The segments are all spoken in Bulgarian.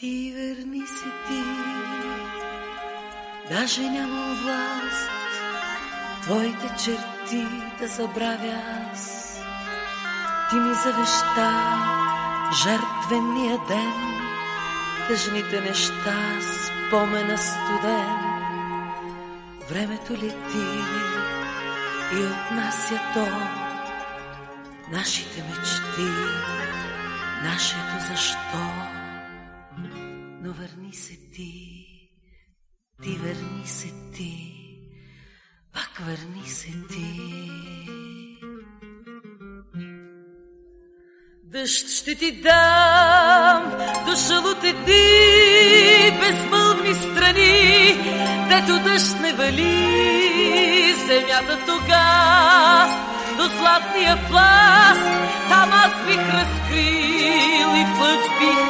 Ти верни се ти, даже нямам власт, Твоите черти да забравя аз. Ти ми завеща жертвения ден, тъжните неща, спомена студен. Времето лети и отнася то нашите мечти, нашето защо. Върни се ти, ти върни се ти, пак върни се ти. Дъжд ще ти дам, дошъл от едни безмълвни страни, дето дъжд не вали, земята тога, до златния пласт, там аз бих разкрил и лъч бих.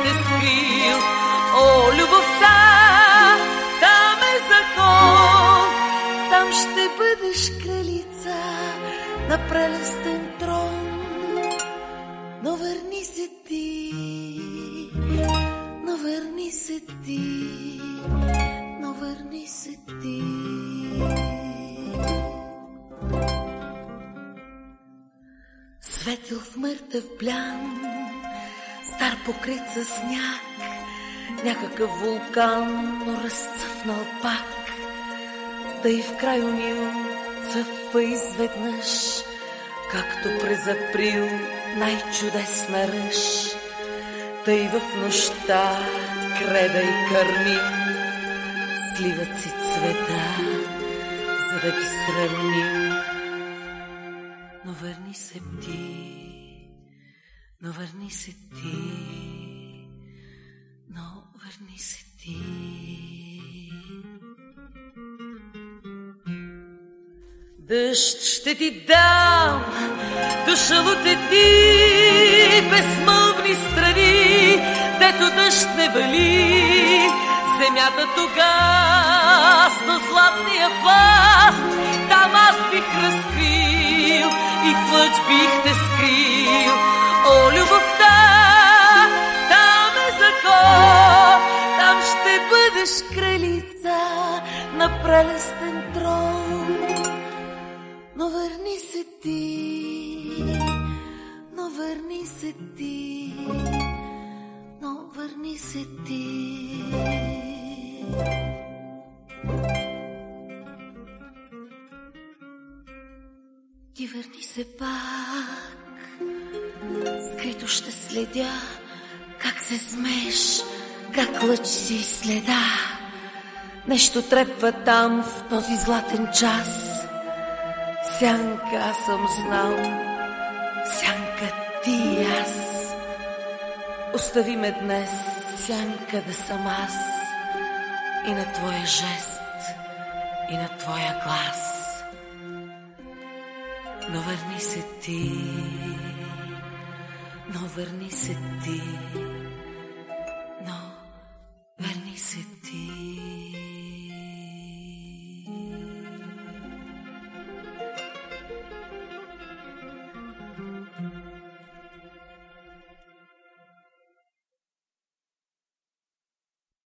Любовта, там е закон, там ще бъдеш кралица на прелестен трон. Но върни се ти, но върни се ти, но върни се ти. Светил в мъртъв блян, стар покрит със сняг, някакъв вулкан, разцъфнал пак. Тъй в край унил цъфва изведнъж, както през април най-чудесна ръж. Тъй в нощта креда и кърмим, сливат си цвета, за да ги сравним. Но върни се ти, но върни се ти, но върни се ти. Дъжд ще ти дам, дошъл от едни безмълвни страни, дето дъжд не вали, земята тога с златния пласт, там аз бих разкрил и в лъч бих те бъдеш кралица на прелестен трон. Но върни се ти, но върни се ти, но върни се ти. Ти върни се пак, скрито ще следя, как се смееш, как лъч си следа. Нещо трепва там в този златен час. Сянка аз съм знал, сянка ти и аз. Остави ме днес, сянка да съм аз. И на твоя жест, и на твоя глас. Но върни се ти, но върни се ти.